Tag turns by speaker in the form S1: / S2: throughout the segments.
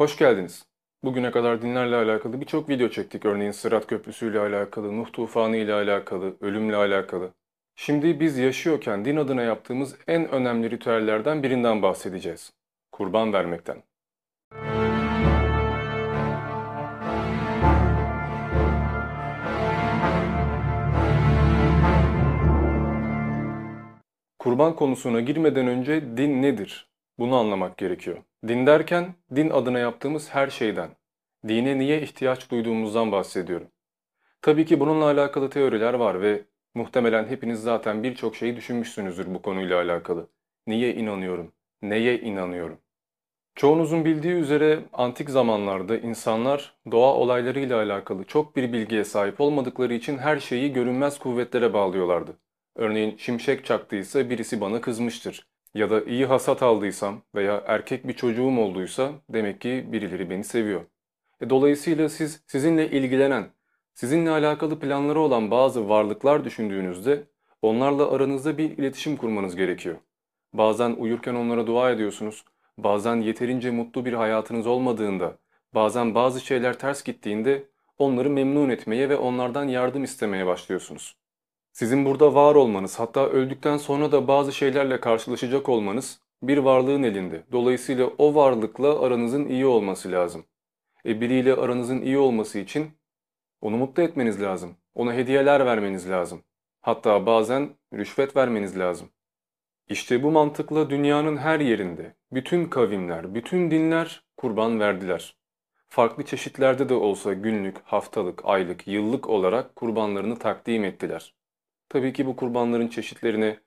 S1: Hoş geldiniz. Bugüne kadar dinlerle alakalı birçok video çektik. Örneğin Sırat Köprüsü ile alakalı, Nuh Tufanı ile alakalı, ölümle alakalı. Şimdi biz yaşıyorken din adına yaptığımız en önemli ritüellerden birinden bahsedeceğiz. Kurban vermekten. Kurban konusuna girmeden önce din nedir? Bunu anlamak gerekiyor. Din derken din adına yaptığımız her şeyden, dine niye ihtiyaç duyduğumuzdan bahsediyorum. Tabii ki bununla alakalı teoriler var ve muhtemelen hepiniz zaten birçok şeyi düşünmüşsünüzdür bu konuyla alakalı. Niye inanıyorum? Neye inanıyorum? Çoğunuzun bildiği üzere antik zamanlarda insanlar doğa olaylarıyla alakalı çok bir bilgiye sahip olmadıkları için her şeyi görünmez kuvvetlere bağlıyorlardı. Örneğin şimşek çaktıysa birisi bana kızmıştır. Ya da iyi hasat aldıysam veya erkek bir çocuğum olduysa demek ki birileri beni seviyor. E dolayısıyla siz sizinle ilgilenen, sizinle alakalı planları olan bazı varlıklar düşündüğünüzde onlarla aranızda bir iletişim kurmanız gerekiyor. Bazen uyurken onlara dua ediyorsunuz, bazen yeterince mutlu bir hayatınız olmadığında, bazen bazı şeyler ters gittiğinde onları memnun etmeye ve onlardan yardım istemeye başlıyorsunuz. Sizin burada var olmanız, hatta öldükten sonra da bazı şeylerle karşılaşacak olmanız bir varlığın elinde. Dolayısıyla o varlıkla aranızın iyi olması lazım. E biriyle aranızın iyi olması için onu mutlu etmeniz lazım. Ona hediyeler vermeniz lazım. Hatta bazen rüşvet vermeniz lazım. İşte bu mantıkla dünyanın her yerinde bütün kavimler, bütün dinler kurban verdiler. Farklı çeşitlerde de olsa günlük, haftalık, aylık, yıllık olarak kurbanlarını takdim ettiler. Tabii ki bu kurbanların çeşitlerine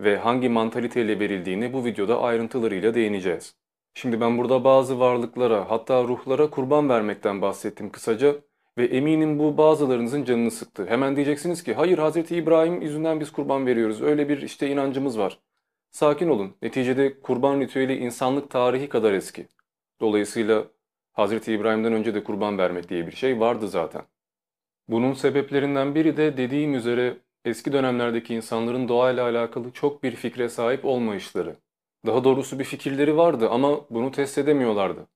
S1: ve hangi mantaliteyle verildiğini bu videoda ayrıntılarıyla değineceğiz. Şimdi ben burada bazı varlıklara hatta ruhlara kurban vermekten bahsettim kısaca ve eminim bu bazılarınızın canını sıktı. Hemen diyeceksiniz ki hayır Hz. İbrahim yüzünden biz kurban veriyoruz öyle bir işte inancımız var. Sakin olun neticede kurban ritüeli insanlık tarihi kadar eski. Dolayısıyla Hz. İbrahim'den önce de kurban vermek diye bir şey vardı zaten. Bunun sebeplerinden biri de dediğim üzere eski dönemlerdeki insanların doğayla alakalı çok bir fikre sahip olmayışları. Daha doğrusu bir fikirleri vardı ama bunu test edemiyorlardı.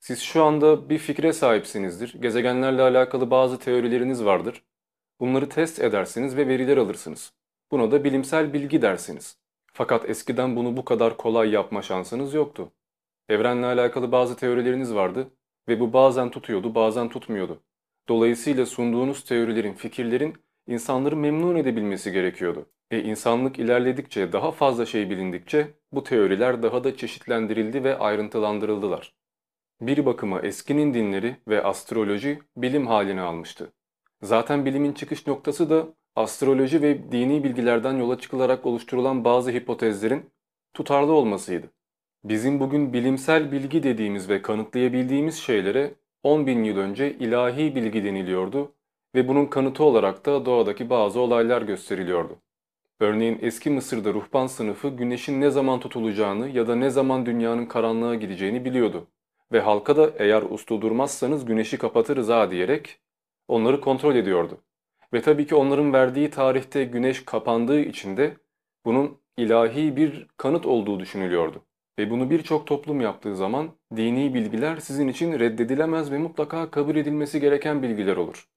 S1: Siz şu anda bir fikre sahipsinizdir. Gezegenlerle alakalı bazı teorileriniz vardır. Bunları test edersiniz ve veriler alırsınız. Buna da bilimsel bilgi dersiniz. Fakat eskiden bunu bu kadar kolay yapma şansınız yoktu. Evrenle alakalı bazı teorileriniz vardı ve bu bazen tutuyordu, bazen tutmuyordu. Dolayısıyla sunduğunuz teorilerin, fikirlerin insanları memnun edebilmesi gerekiyordu. E insanlık ilerledikçe, daha fazla şey bilindikçe bu teoriler daha da çeşitlendirildi ve ayrıntılandırıldılar. Bir bakıma eskinin dinleri ve astroloji bilim halini almıştı. Zaten bilimin çıkış noktası da astroloji ve dini bilgilerden yola çıkılarak oluşturulan bazı hipotezlerin tutarlı olmasıydı. Bizim bugün bilimsel bilgi dediğimiz ve kanıtlayabildiğimiz şeylere 10 bin yıl önce ilahi bilgi deniliyordu ve bunun kanıtı olarak da doğadaki bazı olaylar gösteriliyordu. Örneğin eski Mısır'da ruhban sınıfı güneşin ne zaman tutulacağını ya da ne zaman dünyanın karanlığa gideceğini biliyordu. Ve halka da eğer uslu durmazsanız güneşi kapatırız ha diyerek onları kontrol ediyordu. Ve tabii ki onların verdiği tarihte güneş kapandığı için de bunun ilahi bir kanıt olduğu düşünülüyordu. Ve bunu birçok toplum yaptığı zaman dini bilgiler sizin için reddedilemez ve mutlaka kabul edilmesi gereken bilgiler olur.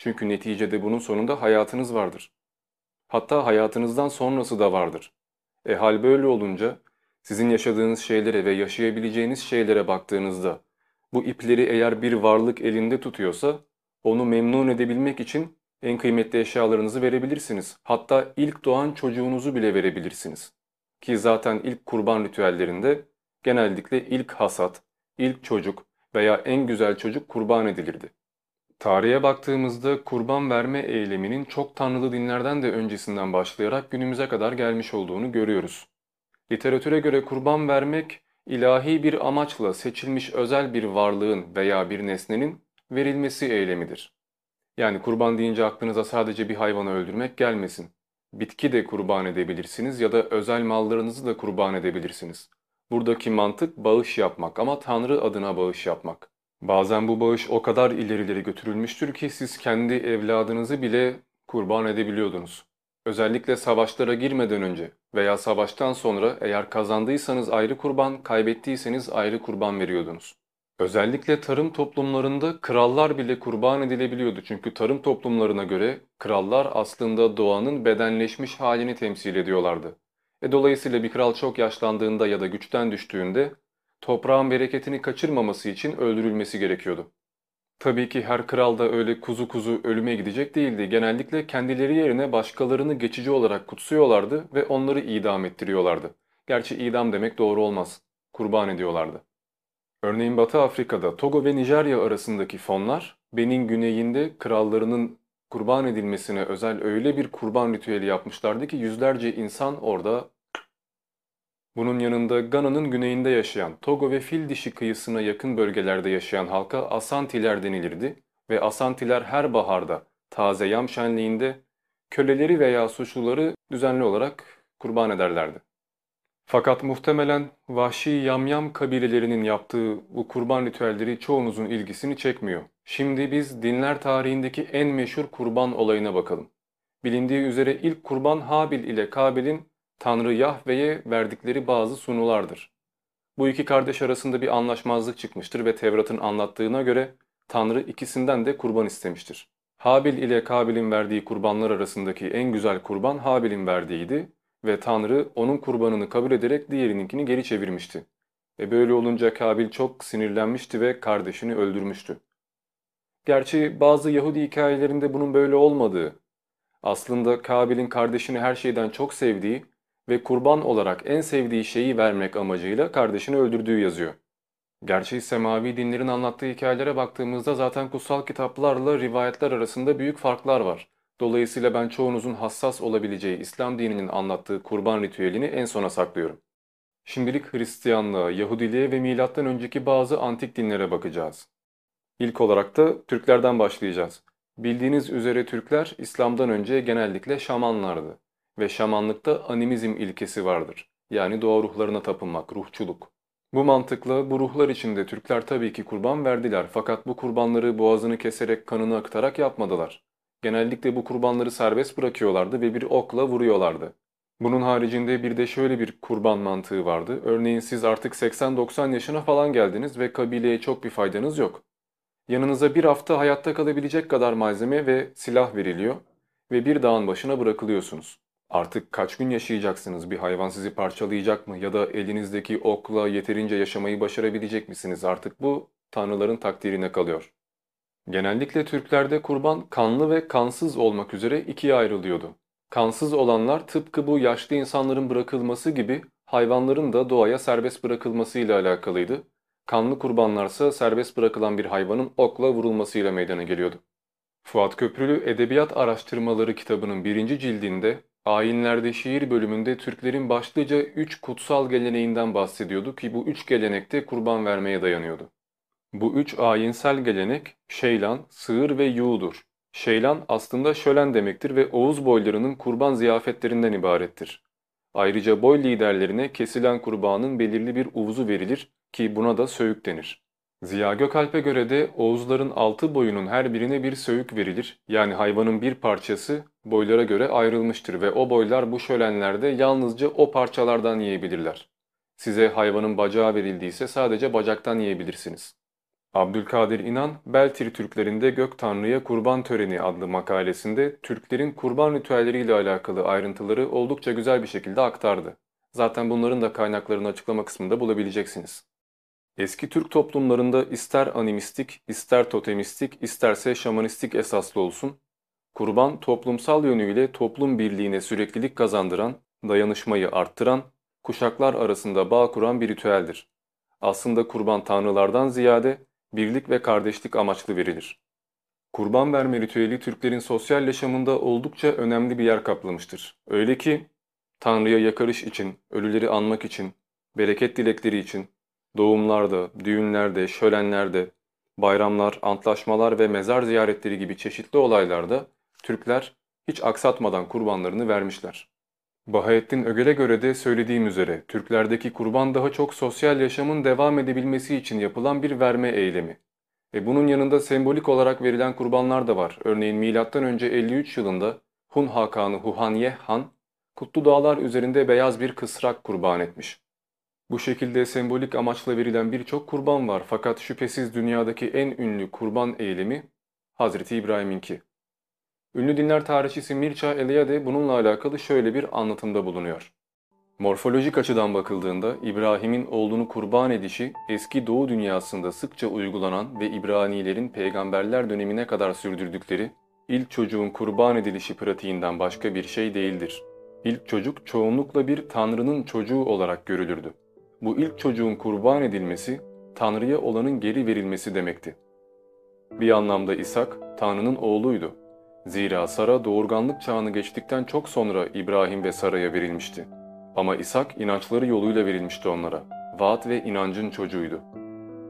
S1: Çünkü neticede bunun sonunda hayatınız vardır. Hatta hayatınızdan sonrası da vardır. E hal böyle olunca sizin yaşadığınız şeylere ve yaşayabileceğiniz şeylere baktığınızda bu ipleri eğer bir varlık elinde tutuyorsa onu memnun edebilmek için en kıymetli eşyalarınızı verebilirsiniz. Hatta ilk doğan çocuğunuzu bile verebilirsiniz. Ki zaten ilk kurban ritüellerinde genellikle ilk hasat, ilk çocuk veya en güzel çocuk kurban edilirdi. Tarihe baktığımızda kurban verme eyleminin çok tanrılı dinlerden de öncesinden başlayarak günümüze kadar gelmiş olduğunu görüyoruz. Literatüre göre kurban vermek ilahi bir amaçla seçilmiş özel bir varlığın veya bir nesnenin verilmesi eylemidir. Yani kurban deyince aklınıza sadece bir hayvanı öldürmek gelmesin. Bitki de kurban edebilirsiniz ya da özel mallarınızı da kurban edebilirsiniz. Buradaki mantık bağış yapmak ama Tanrı adına bağış yapmak. Bazen bu bağış o kadar ilerileri götürülmüştür ki siz kendi evladınızı bile kurban edebiliyordunuz. Özellikle savaşlara girmeden önce veya savaştan sonra eğer kazandıysanız ayrı kurban, kaybettiyseniz ayrı kurban veriyordunuz. Özellikle tarım toplumlarında krallar bile kurban edilebiliyordu. Çünkü tarım toplumlarına göre krallar aslında doğanın bedenleşmiş halini temsil ediyorlardı. E dolayısıyla bir kral çok yaşlandığında ya da güçten düştüğünde toprağın bereketini kaçırmaması için öldürülmesi gerekiyordu. Tabii ki her kral da öyle kuzu kuzu ölüme gidecek değildi. Genellikle kendileri yerine başkalarını geçici olarak kutsuyorlardı ve onları idam ettiriyorlardı. Gerçi idam demek doğru olmaz. Kurban ediyorlardı. Örneğin Batı Afrika'da Togo ve Nijerya arasındaki fonlar, Benin güneyinde krallarının kurban edilmesine özel öyle bir kurban ritüeli yapmışlardı ki yüzlerce insan orada bunun yanında Gana'nın güneyinde yaşayan, Togo ve fil dişi kıyısına yakın bölgelerde yaşayan halka Asantiler denilirdi ve Asantiler her baharda taze yam şenliğinde köleleri veya suçluları düzenli olarak kurban ederlerdi. Fakat muhtemelen vahşi yamyam kabilelerinin yaptığı bu kurban ritüelleri çoğunuzun ilgisini çekmiyor. Şimdi biz dinler tarihindeki en meşhur kurban olayına bakalım. Bilindiği üzere ilk kurban Habil ile Kabil'in Tanrı Yahve'ye verdikleri bazı sunulardır. Bu iki kardeş arasında bir anlaşmazlık çıkmıştır ve Tevrat'ın anlattığına göre Tanrı ikisinden de kurban istemiştir. Habil ile Kabil'in verdiği kurbanlar arasındaki en güzel kurban Habil'in verdiğiydi ve Tanrı onun kurbanını kabul ederek diğerininkini geri çevirmişti. E böyle olunca Kabil çok sinirlenmişti ve kardeşini öldürmüştü. Gerçi bazı Yahudi hikayelerinde bunun böyle olmadığı, aslında Kabil'in kardeşini her şeyden çok sevdiği ve kurban olarak en sevdiği şeyi vermek amacıyla kardeşini öldürdüğü yazıyor. Gerçi semavi dinlerin anlattığı hikayelere baktığımızda zaten kutsal kitaplarla rivayetler arasında büyük farklar var. Dolayısıyla ben çoğunuzun hassas olabileceği İslam dininin anlattığı kurban ritüelini en sona saklıyorum. Şimdilik Hristiyanlığa, Yahudiliğe ve milattan önceki bazı antik dinlere bakacağız. İlk olarak da Türklerden başlayacağız. Bildiğiniz üzere Türkler İslam'dan önce genellikle şamanlardı ve şamanlıkta animizm ilkesi vardır. Yani doğa ruhlarına tapınmak, ruhçuluk. Bu mantıkla bu ruhlar içinde Türkler tabii ki kurban verdiler fakat bu kurbanları boğazını keserek kanını akıtarak yapmadılar. Genellikle bu kurbanları serbest bırakıyorlardı ve bir okla vuruyorlardı. Bunun haricinde bir de şöyle bir kurban mantığı vardı. Örneğin siz artık 80-90 yaşına falan geldiniz ve kabileye çok bir faydanız yok. Yanınıza bir hafta hayatta kalabilecek kadar malzeme ve silah veriliyor ve bir dağın başına bırakılıyorsunuz. Artık kaç gün yaşayacaksınız? Bir hayvan sizi parçalayacak mı? Ya da elinizdeki okla yeterince yaşamayı başarabilecek misiniz? Artık bu tanrıların takdirine kalıyor. Genellikle Türklerde kurban kanlı ve kansız olmak üzere ikiye ayrılıyordu. Kansız olanlar tıpkı bu yaşlı insanların bırakılması gibi hayvanların da doğaya serbest bırakılmasıyla alakalıydı. Kanlı kurbanlarsa serbest bırakılan bir hayvanın okla vurulmasıyla meydana geliyordu. Fuat Köprülü Edebiyat Araştırmaları kitabının birinci cildinde Ayinlerde şiir bölümünde Türklerin başlıca üç kutsal geleneğinden bahsediyordu ki bu üç gelenekte kurban vermeye dayanıyordu. Bu üç ayinsel gelenek Şeylan, Sığır ve Yuğudur. Şeylan aslında şölen demektir ve Oğuz boylarının kurban ziyafetlerinden ibarettir. Ayrıca boy liderlerine kesilen kurbanın belirli bir uvuzu verilir ki buna da söğüt denir. Ziya Gökalp'e göre de Oğuzların altı boyunun her birine bir söğük verilir. Yani hayvanın bir parçası boylara göre ayrılmıştır ve o boylar bu şölenlerde yalnızca o parçalardan yiyebilirler. Size hayvanın bacağı verildiyse sadece bacaktan yiyebilirsiniz. Abdülkadir İnan, Beltir Türklerinde Gök Tanrı'ya Kurban Töreni adlı makalesinde Türklerin kurban ritüelleriyle alakalı ayrıntıları oldukça güzel bir şekilde aktardı. Zaten bunların da kaynaklarını açıklama kısmında bulabileceksiniz. Eski Türk toplumlarında ister animistik, ister totemistik, isterse şamanistik esaslı olsun, kurban toplumsal yönüyle toplum birliğine süreklilik kazandıran, dayanışmayı arttıran, kuşaklar arasında bağ kuran bir ritüeldir. Aslında kurban tanrılardan ziyade birlik ve kardeşlik amaçlı verilir. Kurban verme ritüeli Türklerin sosyal yaşamında oldukça önemli bir yer kaplamıştır. Öyle ki Tanrı'ya yakarış için, ölüleri anmak için, bereket dilekleri için, Doğumlarda, düğünlerde, şölenlerde, bayramlar, antlaşmalar ve mezar ziyaretleri gibi çeşitli olaylarda Türkler hiç aksatmadan kurbanlarını vermişler. Bahattin Ögel'e göre de söylediğim üzere Türklerdeki kurban daha çok sosyal yaşamın devam edebilmesi için yapılan bir verme eylemi. Ve bunun yanında sembolik olarak verilen kurbanlar da var. Örneğin M.Ö. 53 yılında Hun Hakanı Huhanye Han, Kutlu Dağlar üzerinde beyaz bir kısrak kurban etmiş. Bu şekilde sembolik amaçla verilen birçok kurban var fakat şüphesiz dünyadaki en ünlü kurban eylemi Hazreti İbrahim'inki. Ünlü dinler tarihçisi Mircea Eliade bununla alakalı şöyle bir anlatımda bulunuyor. Morfolojik açıdan bakıldığında İbrahim'in oğlunu kurban edişi eski Doğu dünyasında sıkça uygulanan ve İbranilerin peygamberler dönemine kadar sürdürdükleri ilk çocuğun kurban edilişi pratiğinden başka bir şey değildir. İlk çocuk çoğunlukla bir tanrının çocuğu olarak görülürdü. Bu ilk çocuğun kurban edilmesi, Tanrı'ya olanın geri verilmesi demekti. Bir anlamda İshak, Tanrı'nın oğluydu. Zira Sara doğurganlık çağını geçtikten çok sonra İbrahim ve Sara'ya verilmişti. Ama İshak inançları yoluyla verilmişti onlara. Vaat ve inancın çocuğuydu.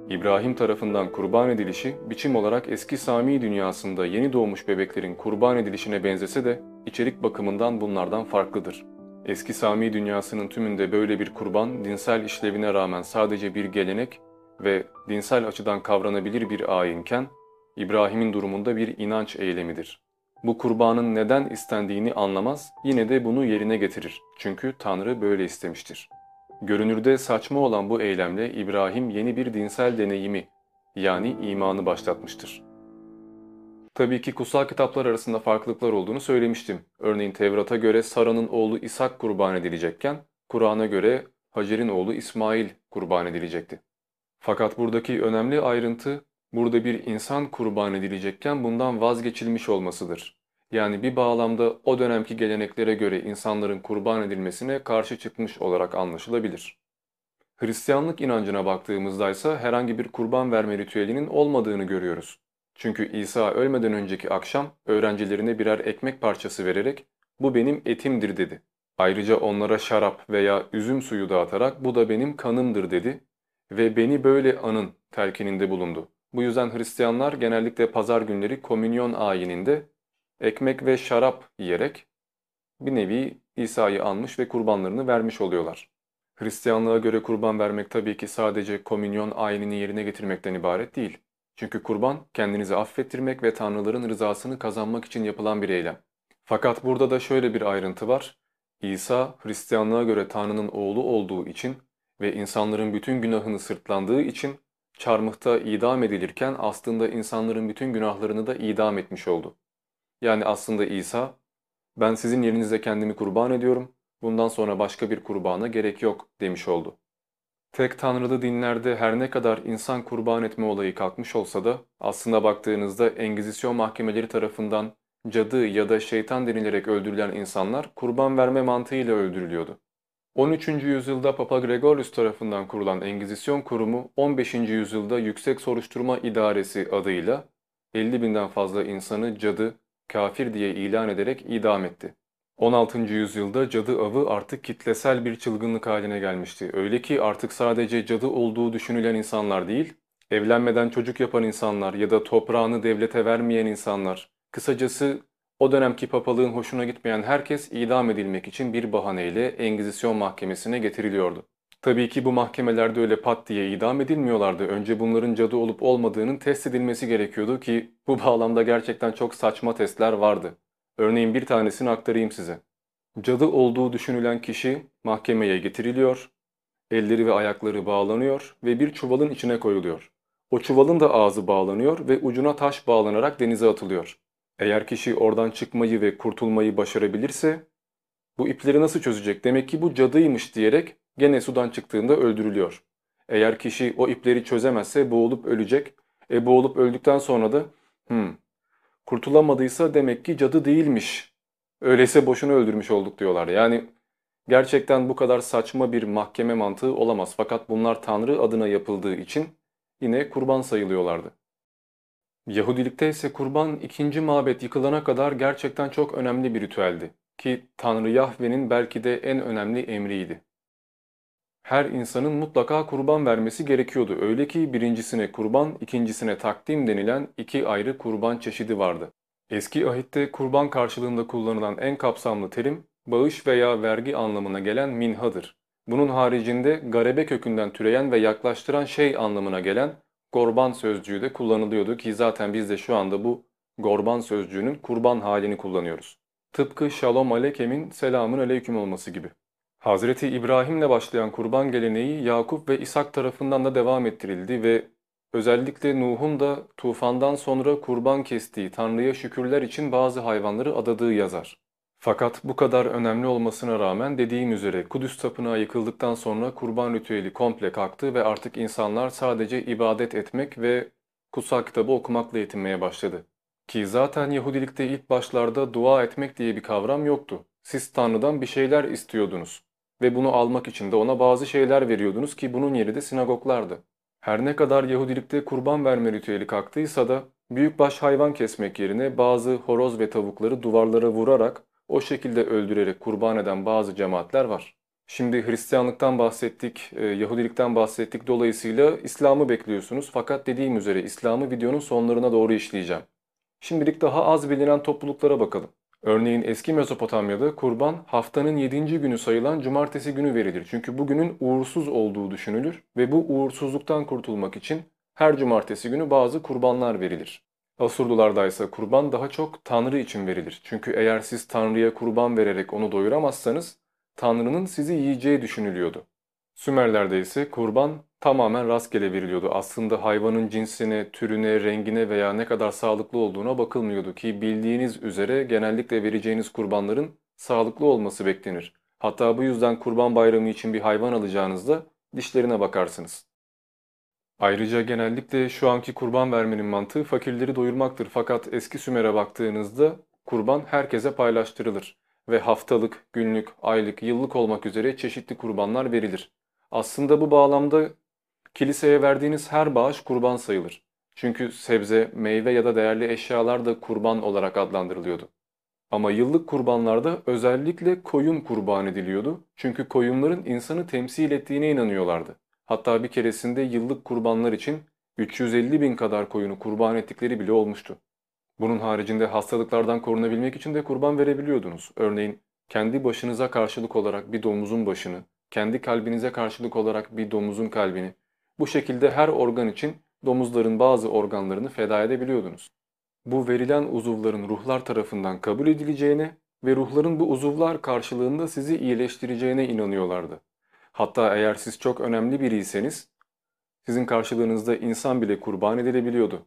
S1: İbrahim tarafından kurban edilişi biçim olarak eski Sami dünyasında yeni doğmuş bebeklerin kurban edilişine benzese de içerik bakımından bunlardan farklıdır. Eski Sami dünyasının tümünde böyle bir kurban dinsel işlevine rağmen sadece bir gelenek ve dinsel açıdan kavranabilir bir ayinken İbrahim'in durumunda bir inanç eylemidir. Bu kurbanın neden istendiğini anlamaz, yine de bunu yerine getirir. Çünkü Tanrı böyle istemiştir. Görünürde saçma olan bu eylemle İbrahim yeni bir dinsel deneyimi, yani imanı başlatmıştır. Tabii ki kutsal kitaplar arasında farklılıklar olduğunu söylemiştim. Örneğin Tevrat'a göre Sara'nın oğlu İshak kurban edilecekken, Kur'an'a göre Hacer'in oğlu İsmail kurban edilecekti. Fakat buradaki önemli ayrıntı burada bir insan kurban edilecekken bundan vazgeçilmiş olmasıdır. Yani bir bağlamda o dönemki geleneklere göre insanların kurban edilmesine karşı çıkmış olarak anlaşılabilir. Hristiyanlık inancına baktığımızda ise herhangi bir kurban verme ritüelinin olmadığını görüyoruz. Çünkü İsa ölmeden önceki akşam öğrencilerine birer ekmek parçası vererek bu benim etimdir dedi. Ayrıca onlara şarap veya üzüm suyu dağıtarak bu da benim kanımdır dedi ve beni böyle anın telkininde bulundu. Bu yüzden Hristiyanlar genellikle pazar günleri komünyon ayininde ekmek ve şarap yiyerek bir nevi İsa'yı almış ve kurbanlarını vermiş oluyorlar. Hristiyanlığa göre kurban vermek tabii ki sadece komünyon ayinini yerine getirmekten ibaret değil. Çünkü kurban kendinizi affettirmek ve tanrıların rızasını kazanmak için yapılan bir eylem. Fakat burada da şöyle bir ayrıntı var. İsa Hristiyanlığa göre Tanrı'nın oğlu olduğu için ve insanların bütün günahını sırtlandığı için çarmıhta idam edilirken aslında insanların bütün günahlarını da idam etmiş oldu. Yani aslında İsa, ben sizin yerinize kendimi kurban ediyorum, bundan sonra başka bir kurbana gerek yok demiş oldu. Tek tanrılı dinlerde her ne kadar insan kurban etme olayı kalkmış olsa da aslında baktığınızda Engizisyon mahkemeleri tarafından cadı ya da şeytan denilerek öldürülen insanlar kurban verme mantığıyla öldürülüyordu. 13. yüzyılda Papa Gregorius tarafından kurulan Engizisyon Kurumu 15. yüzyılda Yüksek Soruşturma İdaresi adıyla 50 binden fazla insanı cadı, kafir diye ilan ederek idam etti. 16. yüzyılda cadı avı artık kitlesel bir çılgınlık haline gelmişti. Öyle ki artık sadece cadı olduğu düşünülen insanlar değil, evlenmeden çocuk yapan insanlar ya da toprağını devlete vermeyen insanlar, kısacası o dönemki papalığın hoşuna gitmeyen herkes idam edilmek için bir bahaneyle Engizisyon mahkemesine getiriliyordu. Tabii ki bu mahkemelerde öyle pat diye idam edilmiyorlardı. Önce bunların cadı olup olmadığının test edilmesi gerekiyordu ki bu bağlamda gerçekten çok saçma testler vardı. Örneğin bir tanesini aktarayım size. Cadı olduğu düşünülen kişi mahkemeye getiriliyor, elleri ve ayakları bağlanıyor ve bir çuvalın içine koyuluyor. O çuvalın da ağzı bağlanıyor ve ucuna taş bağlanarak denize atılıyor. Eğer kişi oradan çıkmayı ve kurtulmayı başarabilirse bu ipleri nasıl çözecek? Demek ki bu cadıymış diyerek gene sudan çıktığında öldürülüyor. Eğer kişi o ipleri çözemezse boğulup ölecek. E boğulup öldükten sonra da hmm, kurtulamadıysa demek ki cadı değilmiş. Öyleyse boşuna öldürmüş olduk diyorlar. Yani gerçekten bu kadar saçma bir mahkeme mantığı olamaz. Fakat bunlar Tanrı adına yapıldığı için yine kurban sayılıyorlardı. Yahudilikte ise kurban ikinci mabet yıkılana kadar gerçekten çok önemli bir ritüeldi. Ki Tanrı Yahve'nin belki de en önemli emriydi. Her insanın mutlaka kurban vermesi gerekiyordu. Öyle ki birincisine kurban, ikincisine takdim denilen iki ayrı kurban çeşidi vardı. Eski ahitte kurban karşılığında kullanılan en kapsamlı terim, bağış veya vergi anlamına gelen minhadır. Bunun haricinde garebe kökünden türeyen ve yaklaştıran şey anlamına gelen gorban sözcüğü de kullanılıyordu ki zaten biz de şu anda bu gorban sözcüğünün kurban halini kullanıyoruz. Tıpkı şalom alekem'in selamın aleyküm olması gibi. Hazreti İbrahim'le başlayan kurban geleneği Yakup ve İshak tarafından da devam ettirildi ve özellikle Nuh'un da tufandan sonra kurban kestiği Tanrı'ya şükürler için bazı hayvanları adadığı yazar. Fakat bu kadar önemli olmasına rağmen dediğim üzere Kudüs Tapınağı yıkıldıktan sonra kurban ritüeli komple kalktı ve artık insanlar sadece ibadet etmek ve kutsal kitabı okumakla yetinmeye başladı. Ki zaten Yahudilikte ilk başlarda dua etmek diye bir kavram yoktu. Siz Tanrı'dan bir şeyler istiyordunuz ve bunu almak için de ona bazı şeyler veriyordunuz ki bunun yeri de sinagoglardı. Her ne kadar Yahudilikte kurban verme ritüeli kalktıysa da büyükbaş hayvan kesmek yerine bazı horoz ve tavukları duvarlara vurarak o şekilde öldürerek kurban eden bazı cemaatler var. Şimdi Hristiyanlıktan bahsettik, e, Yahudilikten bahsettik. Dolayısıyla İslam'ı bekliyorsunuz. Fakat dediğim üzere İslam'ı videonun sonlarına doğru işleyeceğim. Şimdilik daha az bilinen topluluklara bakalım. Örneğin eski Mezopotamya'da kurban haftanın 7. günü sayılan cumartesi günü verilir. Çünkü bugünün uğursuz olduğu düşünülür ve bu uğursuzluktan kurtulmak için her cumartesi günü bazı kurbanlar verilir. Asurlularda ise kurban daha çok Tanrı için verilir. Çünkü eğer siz Tanrı'ya kurban vererek onu doyuramazsanız Tanrı'nın sizi yiyeceği düşünülüyordu. Sümerlerde ise kurban tamamen rastgele veriliyordu. Aslında hayvanın cinsine, türüne, rengine veya ne kadar sağlıklı olduğuna bakılmıyordu ki bildiğiniz üzere genellikle vereceğiniz kurbanların sağlıklı olması beklenir. Hatta bu yüzden kurban bayramı için bir hayvan alacağınızda dişlerine bakarsınız. Ayrıca genellikle şu anki kurban vermenin mantığı fakirleri doyurmaktır. Fakat eski Sümer'e baktığınızda kurban herkese paylaştırılır ve haftalık, günlük, aylık, yıllık olmak üzere çeşitli kurbanlar verilir. Aslında bu bağlamda kiliseye verdiğiniz her bağış kurban sayılır. Çünkü sebze, meyve ya da değerli eşyalar da kurban olarak adlandırılıyordu. Ama yıllık kurbanlarda özellikle koyun kurban ediliyordu. Çünkü koyunların insanı temsil ettiğine inanıyorlardı. Hatta bir keresinde yıllık kurbanlar için 350 bin kadar koyunu kurban ettikleri bile olmuştu. Bunun haricinde hastalıklardan korunabilmek için de kurban verebiliyordunuz. Örneğin kendi başınıza karşılık olarak bir domuzun başını, kendi kalbinize karşılık olarak bir domuzun kalbini, bu şekilde her organ için domuzların bazı organlarını feda edebiliyordunuz. Bu verilen uzuvların ruhlar tarafından kabul edileceğine ve ruhların bu uzuvlar karşılığında sizi iyileştireceğine inanıyorlardı. Hatta eğer siz çok önemli biriyseniz, sizin karşılığınızda insan bile kurban edilebiliyordu.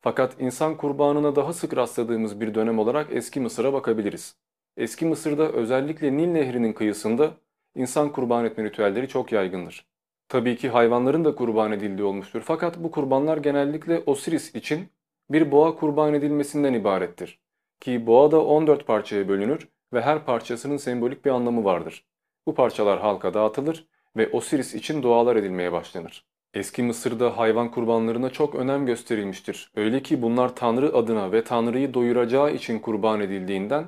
S1: Fakat insan kurbanına daha sık rastladığımız bir dönem olarak eski Mısır'a bakabiliriz. Eski Mısır'da özellikle Nil Nehri'nin kıyısında insan kurban etme ritüelleri çok yaygındır. Tabii ki hayvanların da kurban edildiği olmuştur. Fakat bu kurbanlar genellikle Osiris için bir boğa kurban edilmesinden ibarettir. Ki boğa da 14 parçaya bölünür ve her parçasının sembolik bir anlamı vardır. Bu parçalar halka dağıtılır ve Osiris için dualar edilmeye başlanır. Eski Mısır'da hayvan kurbanlarına çok önem gösterilmiştir. Öyle ki bunlar Tanrı adına ve Tanrı'yı doyuracağı için kurban edildiğinden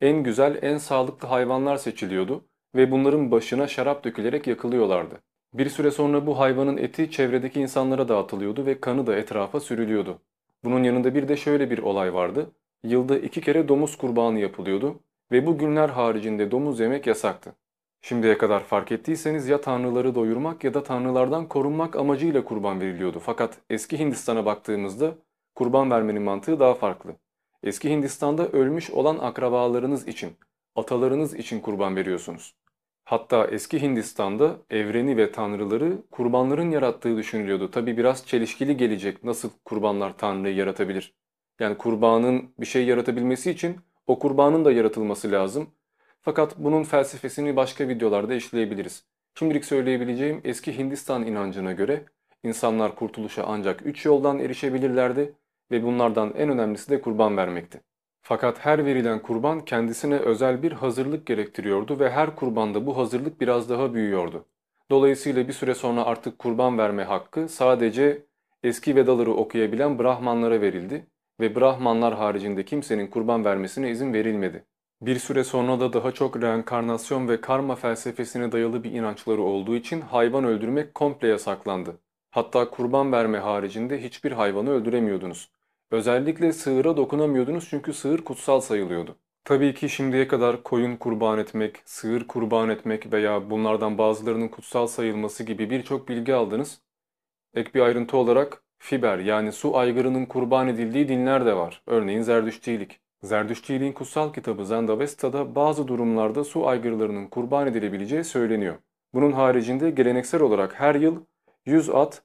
S1: en güzel, en sağlıklı hayvanlar seçiliyordu ve bunların başına şarap dökülerek yakılıyorlardı. Bir süre sonra bu hayvanın eti çevredeki insanlara dağıtılıyordu ve kanı da etrafa sürülüyordu. Bunun yanında bir de şöyle bir olay vardı. Yılda iki kere domuz kurbanı yapılıyordu ve bu günler haricinde domuz yemek yasaktı. Şimdiye kadar fark ettiyseniz ya tanrıları doyurmak ya da tanrılardan korunmak amacıyla kurban veriliyordu. Fakat eski Hindistan'a baktığımızda kurban vermenin mantığı daha farklı. Eski Hindistan'da ölmüş olan akrabalarınız için, atalarınız için kurban veriyorsunuz. Hatta eski Hindistan'da evreni ve tanrıları kurbanların yarattığı düşünülüyordu. Tabi biraz çelişkili gelecek nasıl kurbanlar tanrıyı yaratabilir? Yani kurbanın bir şey yaratabilmesi için o kurbanın da yaratılması lazım. Fakat bunun felsefesini başka videolarda işleyebiliriz. Şimdilik söyleyebileceğim eski Hindistan inancına göre insanlar kurtuluşa ancak üç yoldan erişebilirlerdi ve bunlardan en önemlisi de kurban vermekti. Fakat her verilen kurban kendisine özel bir hazırlık gerektiriyordu ve her kurbanda bu hazırlık biraz daha büyüyordu. Dolayısıyla bir süre sonra artık kurban verme hakkı sadece eski Vedaları okuyabilen Brahmanlara verildi ve Brahmanlar haricinde kimsenin kurban vermesine izin verilmedi. Bir süre sonra da daha çok reenkarnasyon ve karma felsefesine dayalı bir inançları olduğu için hayvan öldürmek komple yasaklandı. Hatta kurban verme haricinde hiçbir hayvanı öldüremiyordunuz. Özellikle sığıra dokunamıyordunuz çünkü sığır kutsal sayılıyordu. Tabii ki şimdiye kadar koyun kurban etmek, sığır kurban etmek veya bunlardan bazılarının kutsal sayılması gibi birçok bilgi aldınız. Ek bir ayrıntı olarak fiber yani su aygırının kurban edildiği dinler de var. Örneğin Zerdüştilik. Zerdüştçiliğin kutsal kitabı Zendavesta'da bazı durumlarda su aygırlarının kurban edilebileceği söyleniyor. Bunun haricinde geleneksel olarak her yıl 100 at,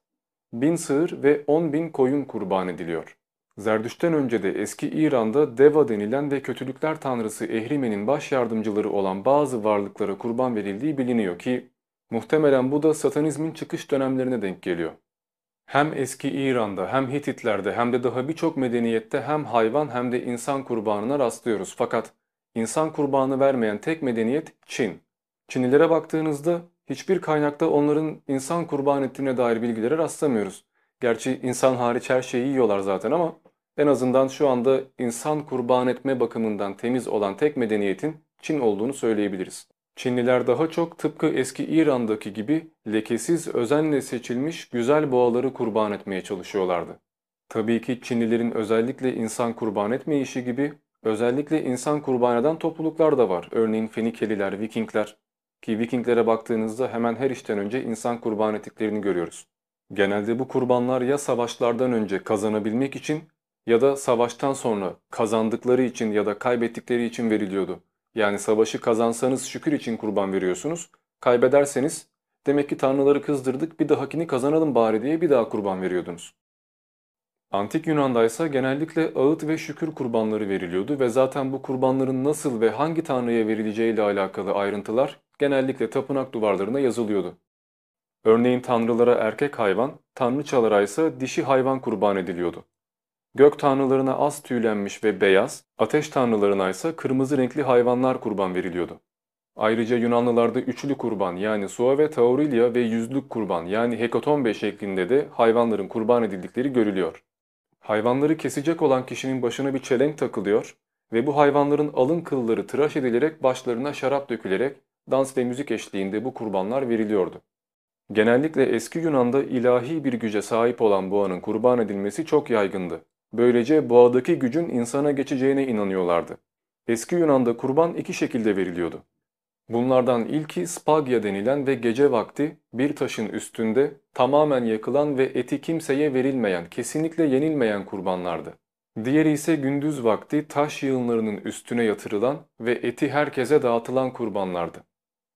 S1: 1000 sığır ve 10 bin koyun kurban ediliyor. Zerdüş'ten önce de eski İran'da Deva denilen ve kötülükler tanrısı Ehrimen'in baş yardımcıları olan bazı varlıklara kurban verildiği biliniyor ki muhtemelen bu da satanizmin çıkış dönemlerine denk geliyor. Hem eski İran'da hem Hititler'de hem de daha birçok medeniyette hem hayvan hem de insan kurbanına rastlıyoruz. Fakat insan kurbanı vermeyen tek medeniyet Çin. Çinlilere baktığınızda hiçbir kaynakta onların insan kurban ettiğine dair bilgilere rastlamıyoruz. Gerçi insan hariç her şeyi yiyorlar zaten ama en azından şu anda insan kurban etme bakımından temiz olan tek medeniyetin Çin olduğunu söyleyebiliriz. Çinliler daha çok tıpkı eski İran'daki gibi lekesiz özenle seçilmiş güzel boğaları kurban etmeye çalışıyorlardı. Tabii ki Çinlilerin özellikle insan kurban etme işi gibi özellikle insan kurban eden topluluklar da var. Örneğin Fenikeliler, Vikingler ki Vikinglere baktığınızda hemen her işten önce insan kurban ettiklerini görüyoruz. Genelde bu kurbanlar ya savaşlardan önce kazanabilmek için ya da savaştan sonra kazandıkları için ya da kaybettikleri için veriliyordu. Yani savaşı kazansanız şükür için kurban veriyorsunuz. Kaybederseniz demek ki tanrıları kızdırdık bir dahakini kazanalım bari diye bir daha kurban veriyordunuz. Antik Yunan'da ise genellikle ağıt ve şükür kurbanları veriliyordu ve zaten bu kurbanların nasıl ve hangi tanrıya verileceği ile alakalı ayrıntılar genellikle tapınak duvarlarına yazılıyordu. Örneğin tanrılara erkek hayvan, tanrıçalara ise dişi hayvan kurban ediliyordu. Gök tanrılarına az tüylenmiş ve beyaz, ateş tanrılarına ise kırmızı renkli hayvanlar kurban veriliyordu. Ayrıca Yunanlılarda üçlü kurban yani Sua ve Taurilia ve yüzlük kurban yani Hekatombe şeklinde de hayvanların kurban edildikleri görülüyor. Hayvanları kesecek olan kişinin başına bir çelenk takılıyor ve bu hayvanların alın kılları tıraş edilerek başlarına şarap dökülerek dans ve müzik eşliğinde bu kurbanlar veriliyordu. Genellikle eski Yunan'da ilahi bir güce sahip olan boğanın kurban edilmesi çok yaygındı. Böylece boğadaki gücün insana geçeceğine inanıyorlardı. Eski Yunan'da kurban iki şekilde veriliyordu. Bunlardan ilki spagya denilen ve gece vakti bir taşın üstünde tamamen yakılan ve eti kimseye verilmeyen, kesinlikle yenilmeyen kurbanlardı. Diğeri ise gündüz vakti taş yığınlarının üstüne yatırılan ve eti herkese dağıtılan kurbanlardı.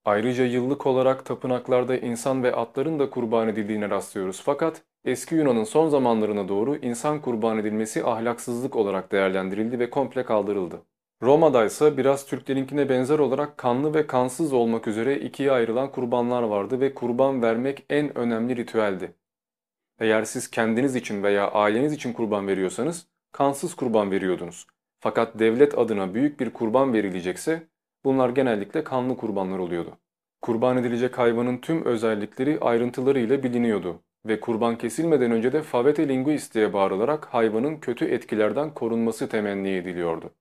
S1: Ayrıca yıllık olarak tapınaklarda insan ve atların da kurban edildiğine rastlıyoruz fakat eski Yunan'ın son zamanlarına doğru insan kurban edilmesi ahlaksızlık olarak değerlendirildi ve komple kaldırıldı. Roma'da ise biraz Türklerinkine benzer olarak kanlı ve kansız olmak üzere ikiye ayrılan kurbanlar vardı ve kurban vermek en önemli ritüeldi. Eğer siz kendiniz için veya aileniz için kurban veriyorsanız kansız kurban veriyordunuz. Fakat devlet adına büyük bir kurban verilecekse bunlar genellikle kanlı kurbanlar oluyordu. Kurban edilecek hayvanın tüm özellikleri ayrıntılarıyla biliniyordu ve kurban kesilmeden önce de favete linguis diye bağırılarak hayvanın kötü etkilerden korunması temenni ediliyordu.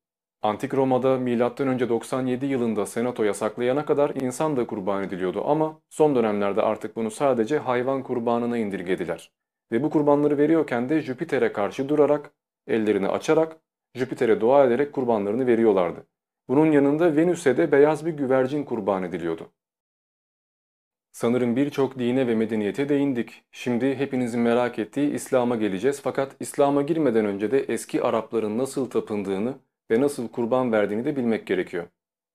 S1: Antik Roma'da M.Ö. 97 yılında senato yasaklayana kadar insan da kurban ediliyordu ama son dönemlerde artık bunu sadece hayvan kurbanına indirgediler. Ve bu kurbanları veriyorken de Jüpiter'e karşı durarak, ellerini açarak, Jüpiter'e dua ederek kurbanlarını veriyorlardı. Bunun yanında Venüs'e de beyaz bir güvercin kurban ediliyordu. Sanırım birçok dine ve medeniyete değindik. Şimdi hepinizin merak ettiği İslam'a geleceğiz fakat İslam'a girmeden önce de eski Arapların nasıl tapındığını ve nasıl kurban verdiğini de bilmek gerekiyor.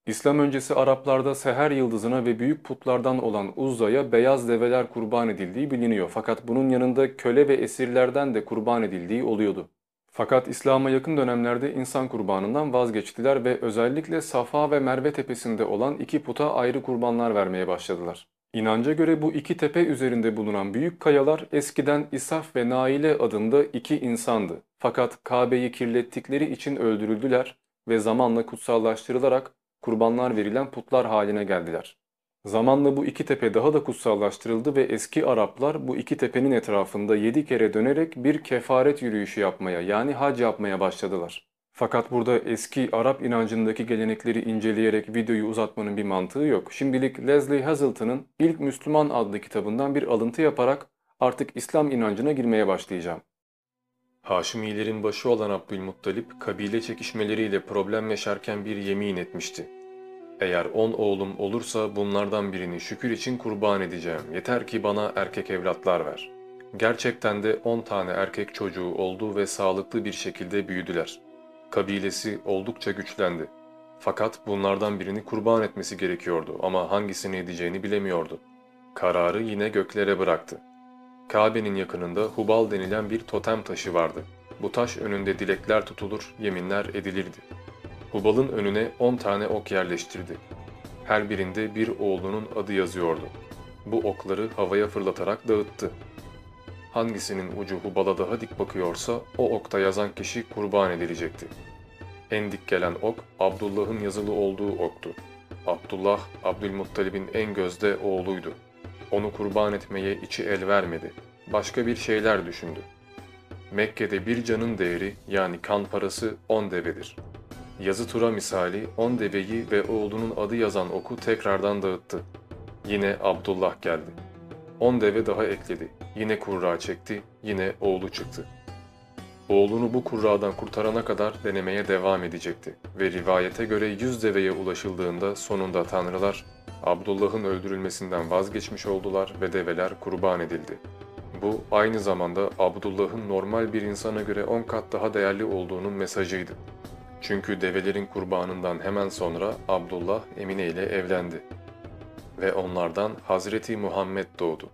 S1: İslam öncesi Araplarda seher yıldızına ve büyük putlardan olan Uzza'ya beyaz develer kurban edildiği biliniyor. Fakat bunun yanında köle ve esirlerden de kurban edildiği oluyordu. Fakat İslam'a yakın dönemlerde insan kurbanından vazgeçtiler ve özellikle Safa ve Merve tepesinde olan iki puta ayrı kurbanlar vermeye başladılar. İnanca göre bu iki tepe üzerinde bulunan büyük kayalar eskiden İsaf ve Naile adında iki insandı. Fakat Kabe'yi kirlettikleri için öldürüldüler ve zamanla kutsallaştırılarak kurbanlar verilen putlar haline geldiler. Zamanla bu iki tepe daha da kutsallaştırıldı ve eski Araplar bu iki tepenin etrafında yedi kere dönerek bir kefaret yürüyüşü yapmaya yani hac yapmaya başladılar. Fakat burada eski Arap inancındaki gelenekleri inceleyerek videoyu uzatmanın bir mantığı yok. Şimdilik Leslie Hazelton'ın İlk Müslüman adlı kitabından bir alıntı yaparak artık İslam inancına girmeye başlayacağım. Haşimilerin başı olan Abdülmuttalip kabile çekişmeleriyle problem yaşarken bir yemin etmişti. Eğer on oğlum olursa bunlardan birini şükür için kurban edeceğim. Yeter ki bana erkek evlatlar ver. Gerçekten de on tane erkek çocuğu oldu ve sağlıklı bir şekilde büyüdüler. Kabilesi oldukça güçlendi. Fakat bunlardan birini kurban etmesi gerekiyordu ama hangisini edeceğini bilemiyordu. Kararı yine göklere bıraktı. Kabe'nin yakınında Hubal denilen bir totem taşı vardı. Bu taş önünde dilekler tutulur, yeminler edilirdi. Hubal'ın önüne on tane ok yerleştirdi. Her birinde bir oğlunun adı yazıyordu. Bu okları havaya fırlatarak dağıttı. Hangisinin ucu Hubal'a daha dik bakıyorsa o okta yazan kişi kurban edilecekti. En dik gelen ok Abdullah'ın yazılı olduğu oktu. Abdullah, Abdülmuttalib'in en gözde oğluydu. Onu kurban etmeye içi el vermedi. Başka bir şeyler düşündü. Mekke'de bir canın değeri yani kan parası on devedir. Yazı tura misali on deveyi ve oğlunun adı yazan oku tekrardan dağıttı. Yine Abdullah geldi. On deve daha ekledi. Yine kurra çekti, yine oğlu çıktı. Oğlunu bu kurradan kurtarana kadar denemeye devam edecekti ve rivayete göre yüz deveye ulaşıldığında sonunda tanrılar Abdullah'ın öldürülmesinden vazgeçmiş oldular ve develer kurban edildi. Bu aynı zamanda Abdullah'ın normal bir insana göre 10 kat daha değerli olduğunun mesajıydı. Çünkü develerin kurbanından hemen sonra Abdullah Emine ile evlendi. Ve onlardan Hazreti Muhammed doğdu.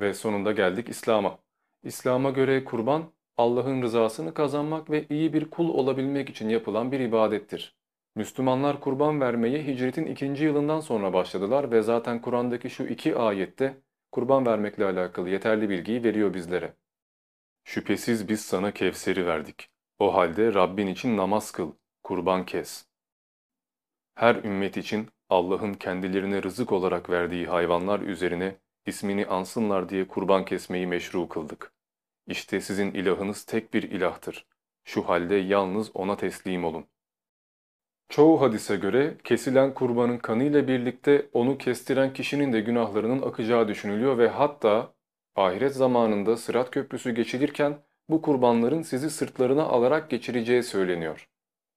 S1: Ve sonunda geldik İslam'a. İslam'a göre kurban, Allah'ın rızasını kazanmak ve iyi bir kul olabilmek için yapılan bir ibadettir. Müslümanlar kurban vermeye hicretin ikinci yılından sonra başladılar ve zaten Kur'an'daki şu iki ayette kurban vermekle alakalı yeterli bilgiyi veriyor bizlere. Şüphesiz biz sana Kevser'i verdik. O halde Rabbin için namaz kıl, kurban kes. Her ümmet için Allah'ın kendilerine rızık olarak verdiği hayvanlar üzerine ismini ansınlar diye kurban kesmeyi meşru kıldık. İşte sizin ilahınız tek bir ilahtır. Şu halde yalnız ona teslim olun. Çoğu hadise göre kesilen kurbanın kanıyla birlikte onu kestiren kişinin de günahlarının akacağı düşünülüyor ve hatta ahiret zamanında Sırat Köprüsü geçilirken bu kurbanların sizi sırtlarına alarak geçireceği söyleniyor.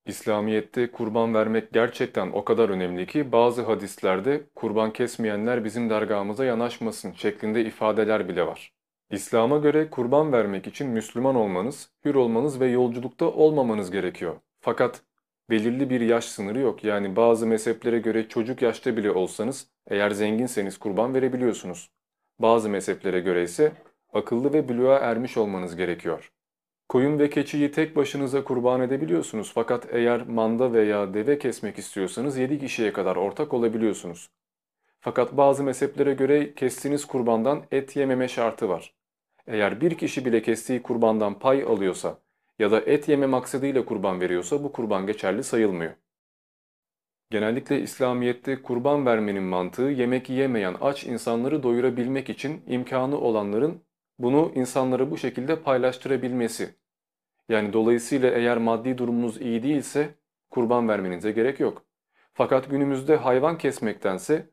S1: İslamiyet'te kurban vermek gerçekten o kadar önemli ki bazı hadislerde kurban kesmeyenler bizim dergahımıza yanaşmasın şeklinde ifadeler bile var. İslam'a göre kurban vermek için Müslüman olmanız, hür olmanız ve yolculukta olmamanız gerekiyor. Fakat belirli bir yaş sınırı yok. Yani bazı mezheplere göre çocuk yaşta bile olsanız eğer zenginseniz kurban verebiliyorsunuz. Bazı mezheplere göre ise akıllı ve buluğa ermiş olmanız gerekiyor. Koyun ve keçiyi tek başınıza kurban edebiliyorsunuz fakat eğer manda veya deve kesmek istiyorsanız 7 kişiye kadar ortak olabiliyorsunuz. Fakat bazı mezheplere göre kestiğiniz kurbandan et yememe şartı var. Eğer bir kişi bile kestiği kurbandan pay alıyorsa ya da et yeme maksadıyla kurban veriyorsa bu kurban geçerli sayılmıyor. Genellikle İslamiyet'te kurban vermenin mantığı yemek yiyemeyen aç insanları doyurabilmek için imkanı olanların bunu insanlara bu şekilde paylaştırabilmesi. Yani dolayısıyla eğer maddi durumunuz iyi değilse kurban vermenize gerek yok. Fakat günümüzde hayvan kesmektense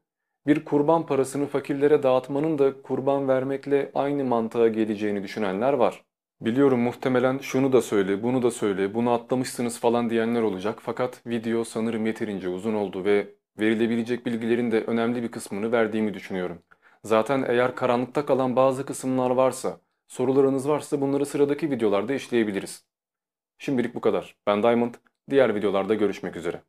S1: bir kurban parasını fakirlere dağıtmanın da kurban vermekle aynı mantığa geleceğini düşünenler var. Biliyorum muhtemelen şunu da söyle, bunu da söyle, bunu atlamışsınız falan diyenler olacak. Fakat video sanırım yeterince uzun oldu ve verilebilecek bilgilerin de önemli bir kısmını verdiğimi düşünüyorum. Zaten eğer karanlıkta kalan bazı kısımlar varsa, sorularınız varsa bunları sıradaki videolarda işleyebiliriz. Şimdilik bu kadar. Ben Diamond. Diğer videolarda görüşmek üzere.